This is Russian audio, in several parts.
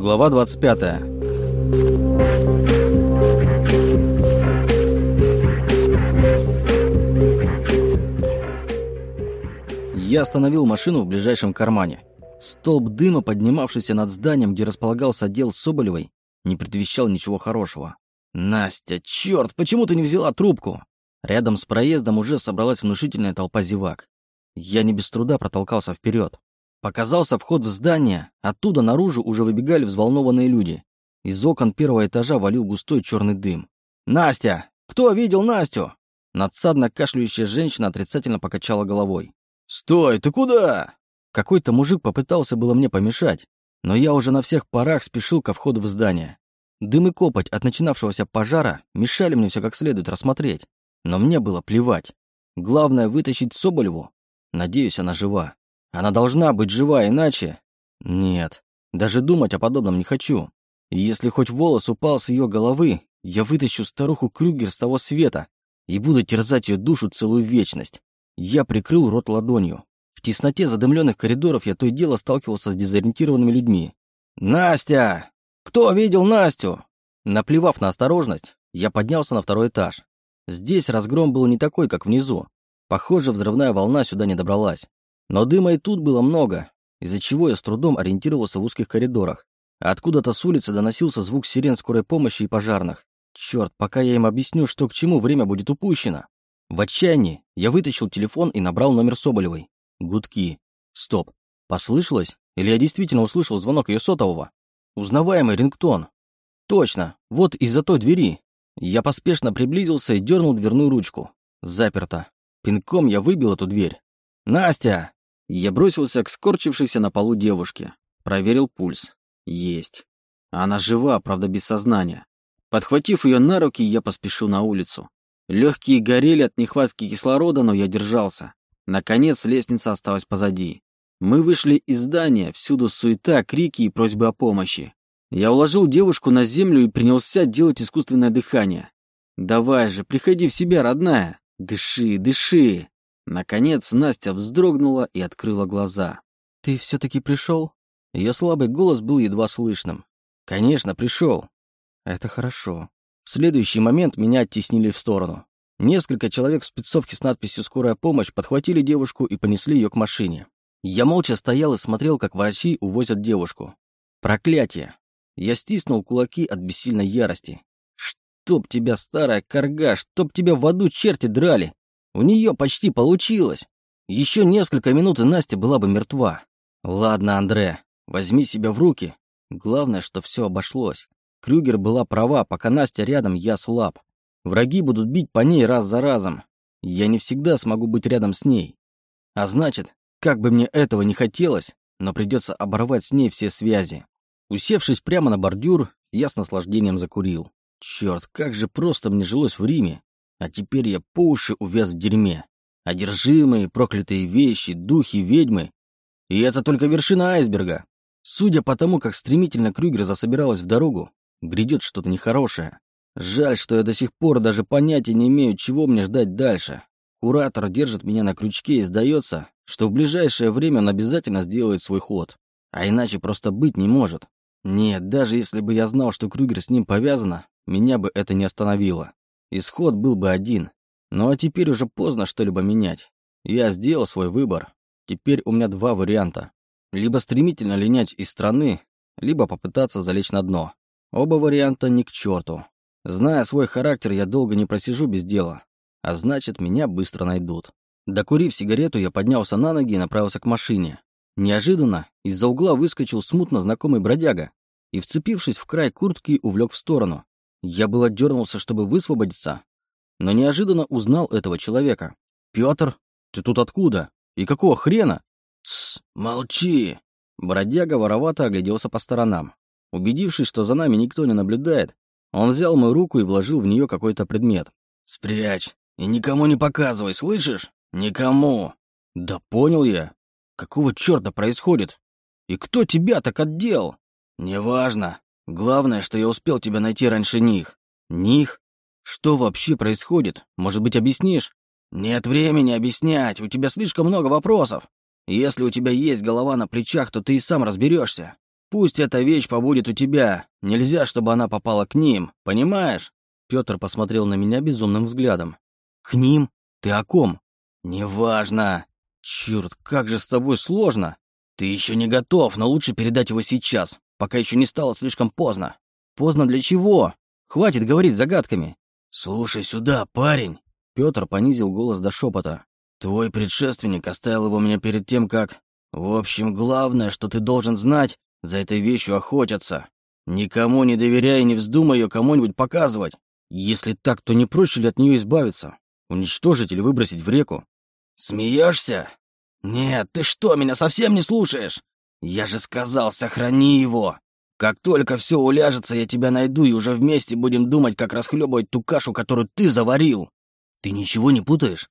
Глава 25. Я остановил машину в ближайшем кармане. Столб дыма, поднимавшийся над зданием, где располагался отдел Соболевой, не предвещал ничего хорошего. «Настя, черт, почему ты не взяла трубку?» Рядом с проездом уже собралась внушительная толпа зевак. Я не без труда протолкался вперед. Показался вход в здание, оттуда наружу уже выбегали взволнованные люди. Из окон первого этажа валил густой черный дым. «Настя! Кто видел Настю?» Надсадно кашляющая женщина отрицательно покачала головой. «Стой, ты куда?» Какой-то мужик попытался было мне помешать, но я уже на всех парах спешил ко входу в здание. Дым и копоть от начинавшегося пожара мешали мне все как следует рассмотреть, но мне было плевать. Главное — вытащить Соболеву. Надеюсь, она жива. Она должна быть жива, иначе... Нет, даже думать о подобном не хочу. Если хоть волос упал с ее головы, я вытащу старуху Крюгер с того света и буду терзать ее душу целую вечность. Я прикрыл рот ладонью. В тесноте задымленных коридоров я то и дело сталкивался с дезориентированными людьми. «Настя! Кто видел Настю?» Наплевав на осторожность, я поднялся на второй этаж. Здесь разгром был не такой, как внизу. Похоже, взрывная волна сюда не добралась. Но дыма и тут было много, из-за чего я с трудом ориентировался в узких коридорах. Откуда-то с улицы доносился звук сирен скорой помощи и пожарных. Черт, пока я им объясню, что к чему, время будет упущено. В отчаянии я вытащил телефон и набрал номер Соболевой. Гудки. Стоп. Послышалось? Или я действительно услышал звонок ее сотового? Узнаваемый рингтон. Точно, вот из-за той двери. Я поспешно приблизился и дернул дверную ручку. Заперто. Пинком я выбил эту дверь. «Настя!» Я бросился к скорчившейся на полу девушке. Проверил пульс. Есть. Она жива, правда, без сознания. Подхватив ее на руки, я поспешил на улицу. Легкие горели от нехватки кислорода, но я держался. Наконец, лестница осталась позади. Мы вышли из здания, всюду суета, крики и просьбы о помощи. Я уложил девушку на землю и принялся делать искусственное дыхание. «Давай же, приходи в себя, родная! Дыши, дыши!» Наконец Настя вздрогнула и открыла глаза. «Ты все-таки пришел?» Ее слабый голос был едва слышным. «Конечно, пришел». «Это хорошо». В следующий момент меня оттеснили в сторону. Несколько человек в спецовке с надписью «Скорая помощь» подхватили девушку и понесли ее к машине. Я молча стоял и смотрел, как врачи увозят девушку. Проклятие! Я стиснул кулаки от бессильной ярости. Чтоб тебя, старая корга, чтоб тебя в аду черти драли! У нее почти получилось. Еще несколько минут, и Настя была бы мертва. Ладно, Андре, возьми себя в руки. Главное, что все обошлось. Крюгер была права, пока Настя рядом, я слаб. Враги будут бить по ней раз за разом. Я не всегда смогу быть рядом с ней. А значит, как бы мне этого не хотелось, но придется оборвать с ней все связи. Усевшись прямо на бордюр, я с наслаждением закурил. Черт, как же просто мне жилось в Риме. А теперь я по уши увяз в дерьме. Одержимые, проклятые вещи, духи, ведьмы. И это только вершина айсберга. Судя по тому, как стремительно Крюгер засобиралась в дорогу, грядет что-то нехорошее. Жаль, что я до сих пор даже понятия не имею, чего мне ждать дальше. Куратор держит меня на крючке и сдается, что в ближайшее время он обязательно сделает свой ход. А иначе просто быть не может. Нет, даже если бы я знал, что Крюгер с ним повязана, меня бы это не остановило. Исход был бы один. Ну а теперь уже поздно что-либо менять. Я сделал свой выбор. Теперь у меня два варианта. Либо стремительно линять из страны, либо попытаться залечь на дно. Оба варианта ни к черту. Зная свой характер, я долго не просижу без дела. А значит, меня быстро найдут. Докурив сигарету, я поднялся на ноги и направился к машине. Неожиданно из-за угла выскочил смутно знакомый бродяга и, вцепившись в край куртки, увлек в сторону. Я было дернулся, чтобы высвободиться, но неожиданно узнал этого человека. «Петр, ты тут откуда? И какого хрена?» «Тсс, молчи!» Бродяга воровато огляделся по сторонам. Убедившись, что за нами никто не наблюдает, он взял мою руку и вложил в нее какой-то предмет. «Спрячь и никому не показывай, слышишь? Никому!» «Да понял я. Какого черта происходит? И кто тебя так отдел?» «Неважно. Главное, что я успел тебя найти раньше них. Них? Что вообще происходит? Может быть, объяснишь? Нет времени объяснять, у тебя слишком много вопросов. Если у тебя есть голова на плечах, то ты и сам разберешься. Пусть эта вещь побудет у тебя. Нельзя, чтобы она попала к ним, понимаешь? Петр посмотрел на меня безумным взглядом. К ним? Ты о ком? Неважно. Черт, как же с тобой сложно. Ты еще не готов, но лучше передать его сейчас, пока еще не стало слишком поздно. Поздно для чего? Хватит говорить загадками. Слушай сюда, парень. Петр понизил голос до шепота. Твой предшественник оставил его мне перед тем, как... В общем, главное, что ты должен знать, за этой вещью охотятся. Никому не доверяй и не вздумай ее кому-нибудь показывать. Если так, то не проще ли от нее избавиться? Уничтожить или выбросить в реку? Смеешься? Нет, ты что, меня совсем не слушаешь? Я же сказал, сохрани его. Как только все уляжется, я тебя найду, и уже вместе будем думать, как расхлебывать ту кашу, которую ты заварил. Ты ничего не путаешь?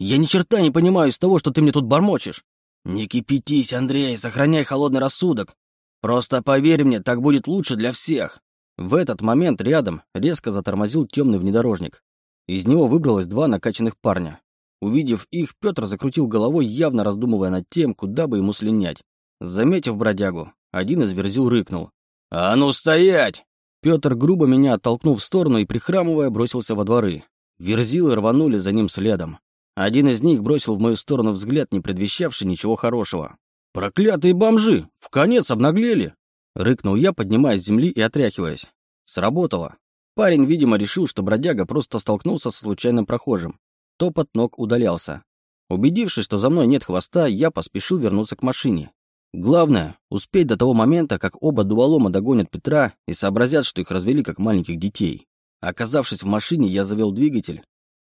Я ни черта не понимаю из того, что ты мне тут бормочешь. Не кипятись, Андрей, сохраняй холодный рассудок. Просто поверь мне, так будет лучше для всех. В этот момент рядом резко затормозил темный внедорожник. Из него выбралось два накачанных парня. Увидев их, Петр закрутил головой, явно раздумывая над тем, куда бы ему слинять. Заметив бродягу, один из верзил рыкнул. «А ну стоять!» Петр грубо меня оттолкнул в сторону и, прихрамывая, бросился во дворы. Верзилы рванули за ним следом. Один из них бросил в мою сторону взгляд, не предвещавший ничего хорошего. «Проклятые бомжи! В конец обнаглели!» Рыкнул я, поднимаясь с земли и отряхиваясь. Сработало. Парень, видимо, решил, что бродяга просто столкнулся со случайным прохожим. Топот ног удалялся. Убедившись, что за мной нет хвоста, я поспешил вернуться к машине. Главное — успеть до того момента, как оба дуволома догонят Петра и сообразят, что их развели как маленьких детей. Оказавшись в машине, я завел двигатель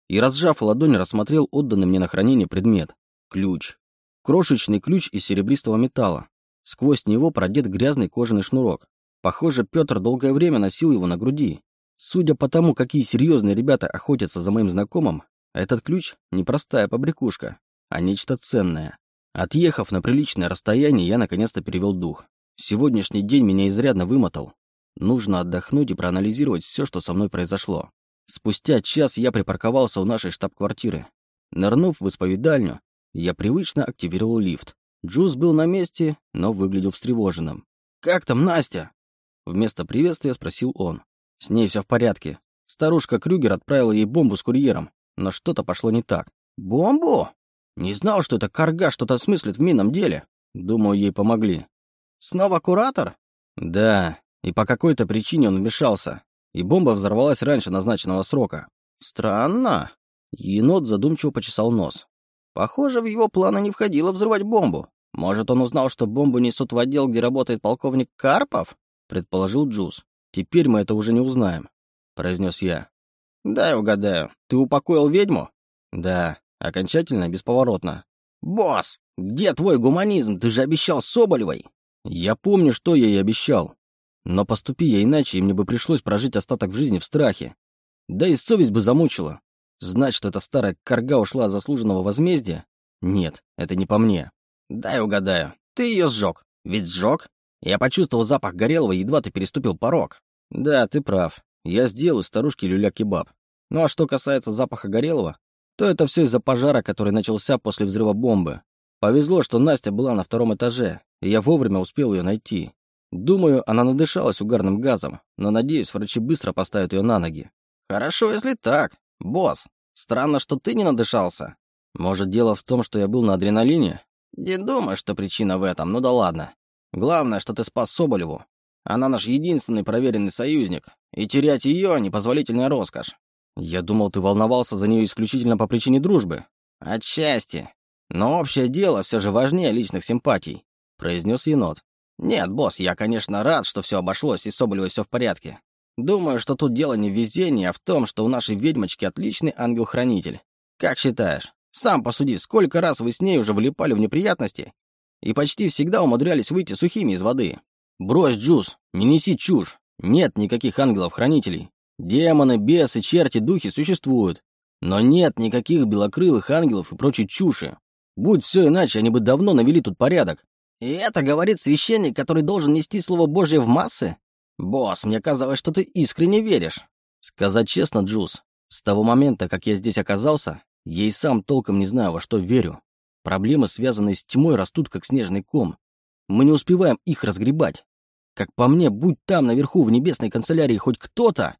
и, разжав ладонь, рассмотрел отданный мне на хранение предмет — ключ. Крошечный ключ из серебристого металла. Сквозь него продет грязный кожаный шнурок. Похоже, Петр долгое время носил его на груди. Судя по тому, какие серьезные ребята охотятся за моим знакомым, этот ключ не простая побрякушка, а нечто ценное. Отъехав на приличное расстояние, я наконец-то перевел дух. Сегодняшний день меня изрядно вымотал. Нужно отдохнуть и проанализировать все, что со мной произошло. Спустя час я припарковался у нашей штаб-квартиры. Нырнув в исповедальню, я привычно активировал лифт. Джуз был на месте, но выглядел встревоженным. «Как там Настя?» Вместо приветствия спросил он. «С ней все в порядке. Старушка Крюгер отправила ей бомбу с курьером, но что-то пошло не так». «Бомбу?» «Не знал, что эта карга что-то смыслит в минном деле. Думаю, ей помогли». «Снова куратор?» «Да, и по какой-то причине он вмешался, и бомба взорвалась раньше назначенного срока». «Странно». Енот задумчиво почесал нос. Похоже, в его планы не входило взрывать бомбу. Может, он узнал, что бомбу несут в отдел, где работает полковник Карпов? Предположил Джуз. Теперь мы это уже не узнаем, произнес я. Дай угадаю, ты упокоил ведьму? Да, окончательно, бесповоротно. Босс, где твой гуманизм? Ты же обещал Соболевой. Я помню, что я ей обещал. Но поступи я иначе, и мне бы пришлось прожить остаток в жизни в страхе. Да и совесть бы замучила. Знать, что эта старая корга ушла от заслуженного возмездия? Нет, это не по мне. Дай угадаю. Ты ее сжег. Ведь сжег? Я почувствовал запах горелого, едва ты переступил порог. Да, ты прав. Я сделаю старушке люля-кебаб. Ну а что касается запаха горелого, то это все из-за пожара, который начался после взрыва бомбы. Повезло, что Настя была на втором этаже, и я вовремя успел ее найти. Думаю, она надышалась угарным газом, но надеюсь, врачи быстро поставят ее на ноги. Хорошо, если так. «Босс, странно, что ты не надышался. Может, дело в том, что я был на адреналине? Не думаю, что причина в этом, ну да ладно. Главное, что ты спас Соболеву. Она наш единственный проверенный союзник, и терять ее — непозволительная роскошь. Я думал, ты волновался за нее исключительно по причине дружбы. Отчасти. Но общее дело все же важнее личных симпатий», — произнес енот. «Нет, босс, я, конечно, рад, что все обошлось, и с Соболевой все в порядке. Думаю, что тут дело не в везении, а в том, что у нашей ведьмочки отличный ангел-хранитель. Как считаешь? Сам посуди, сколько раз вы с ней уже влипали в неприятности и почти всегда умудрялись выйти сухими из воды. Брось, Джуз, не неси чушь. Нет никаких ангелов-хранителей. Демоны, бесы, черти, духи существуют. Но нет никаких белокрылых ангелов и прочей чуши. Будь все иначе, они бы давно навели тут порядок. И это говорит священник, который должен нести Слово Божье в массы? «Босс, мне казалось, что ты искренне веришь». Сказать честно, Джуз, с того момента, как я здесь оказался, я и сам толком не знаю, во что верю. Проблемы, связанные с тьмой, растут как снежный ком. Мы не успеваем их разгребать. Как по мне, будь там наверху в небесной канцелярии хоть кто-то,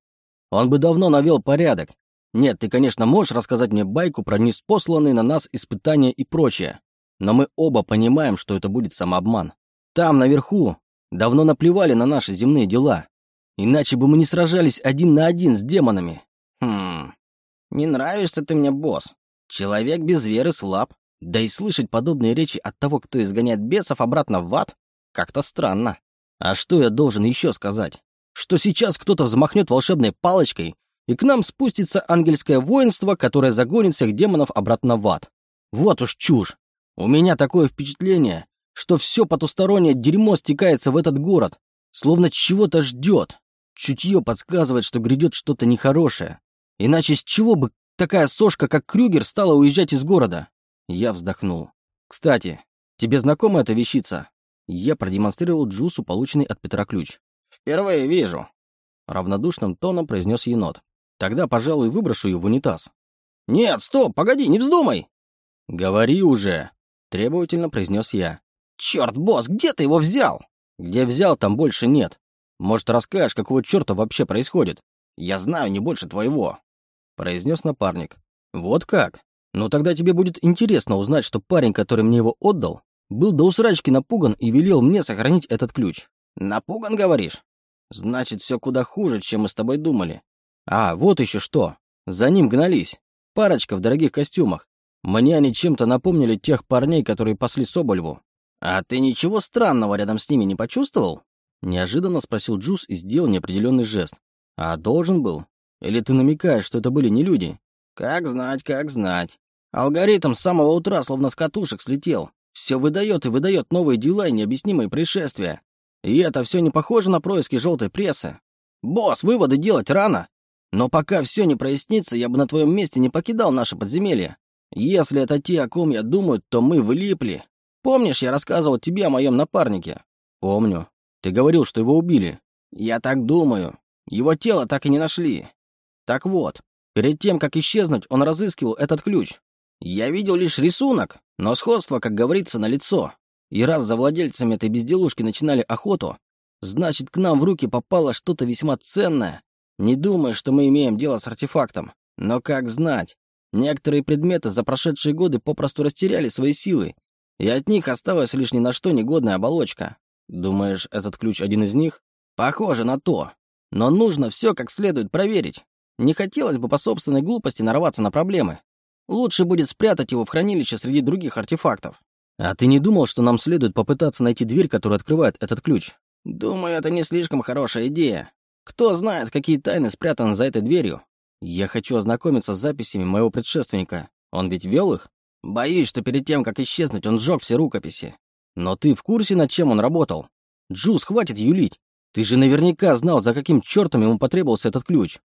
он бы давно навел порядок. Нет, ты, конечно, можешь рассказать мне байку про неспосланные на нас испытания и прочее, но мы оба понимаем, что это будет самообман. Там, наверху, давно наплевали на наши земные дела. Иначе бы мы не сражались один на один с демонами. Хм, не нравишься ты мне, босс. Человек без веры слаб. Да и слышать подобные речи от того, кто изгоняет бесов обратно в ад, как-то странно. А что я должен еще сказать? Что сейчас кто-то взмахнет волшебной палочкой, и к нам спустится ангельское воинство, которое загонит всех демонов обратно в ад. Вот уж чушь. У меня такое впечатление, что все потустороннее дерьмо стекается в этот город, словно чего-то ждет. Чутье подсказывает, что грядет что-то нехорошее. Иначе с чего бы такая сошка, как Крюгер, стала уезжать из города? Я вздохнул. Кстати, тебе знакома эта вещица? Я продемонстрировал Джусу полученный от Петра ключ. «Впервые вижу», — равнодушным тоном произнес енот. «Тогда, пожалуй, выброшу ее в унитаз». «Нет, стоп, погоди, не вздумай!» «Говори уже!» — требовательно произнес я. «Черт, босс, где ты его взял?» «Где взял, там больше нет. Может, расскажешь, какого черта вообще происходит?» «Я знаю не больше твоего», — произнес напарник. «Вот как? Ну тогда тебе будет интересно узнать, что парень, который мне его отдал, был до усрачки напуган и велел мне сохранить этот ключ. Напуган, говоришь? Значит, все куда хуже, чем мы с тобой думали. А, вот еще что. За ним гнались. Парочка в дорогих костюмах. Мне они чем-то напомнили тех парней, которые пасли Соболеву. А ты ничего странного рядом с ними не почувствовал? Неожиданно спросил Джус и сделал неопределенный жест. А должен был? Или ты намекаешь, что это были не люди? Как знать, как знать. Алгоритм с самого утра словно с катушек слетел. Все выдает и выдает новые дела и необъяснимые происшествия. И это все не похоже на происки желтой прессы. Босс, выводы делать рано. Но пока все не прояснится, я бы на твоем месте не покидал наше подземелье. Если это те, о ком я думаю, то мы влипли. Помнишь, я рассказывал тебе о моем напарнике? Помню. Ты говорил, что его убили. Я так думаю. Его тело так и не нашли. Так вот, перед тем, как исчезнуть, он разыскивал этот ключ. Я видел лишь рисунок, но сходство, как говорится, на лицо. И раз за владельцами этой безделушки начинали охоту, значит, к нам в руки попало что-то весьма ценное. Не думаю, что мы имеем дело с артефактом. Но как знать? Некоторые предметы за прошедшие годы попросту растеряли свои силы, и от них осталась лишь ни на что негодная оболочка. Думаешь, этот ключ один из них? Похоже на то. Но нужно все как следует проверить. Не хотелось бы по собственной глупости нарваться на проблемы. Лучше будет спрятать его в хранилище среди других артефактов. А ты не думал, что нам следует попытаться найти дверь, которая открывает этот ключ? Думаю, это не слишком хорошая идея. Кто знает, какие тайны спрятаны за этой дверью? Я хочу ознакомиться с записями моего предшественника. Он ведь вел их? Боюсь, что перед тем, как исчезнуть, он сжег все рукописи. Но ты в курсе, над чем он работал? Джуз, хватит юлить. Ты же наверняка знал, за каким чертом ему потребовался этот ключ.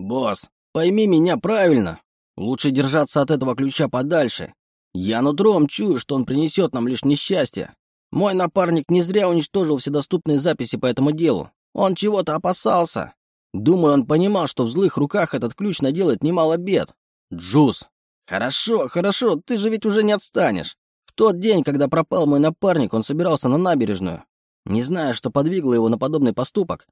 Босс, пойми меня правильно. Лучше держаться от этого ключа подальше. Я нутром чую, что он принесет нам лишь несчастье. Мой напарник не зря уничтожил все доступные записи по этому делу. Он чего-то опасался. Думаю, он понимал, что в злых руках этот ключ наделает немало бед. Джуз. Хорошо, хорошо, ты же ведь уже не отстанешь. В тот день, когда пропал мой напарник, он собирался на набережную. Не знаю, что подвигло его на подобный поступок,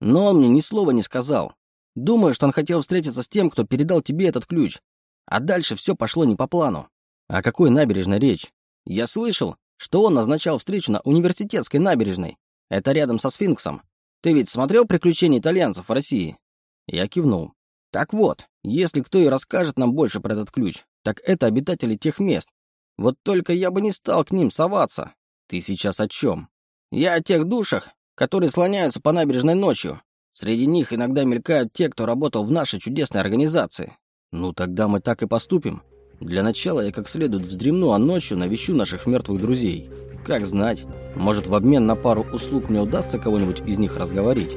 но он мне ни слова не сказал. Думаю, что он хотел встретиться с тем, кто передал тебе этот ключ. А дальше все пошло не по плану. О какой набережной речь? Я слышал, что он назначал встречу на университетской набережной. Это рядом со сфинксом. Ты ведь смотрел «Приключения итальянцев в России»?» Я кивнул. Так вот, если кто и расскажет нам больше про этот ключ, так это обитатели тех мест. Вот только я бы не стал к ним соваться. Ты сейчас о чем? Я о тех душах, которые слоняются по набережной ночью, Среди них иногда мелькают те, кто работал в нашей чудесной организации. Ну, тогда мы так и поступим. Для начала я как следует вздремну, а ночью навещу наших мертвых друзей. Как знать, может в обмен на пару услуг мне удастся кого-нибудь из них разговорить.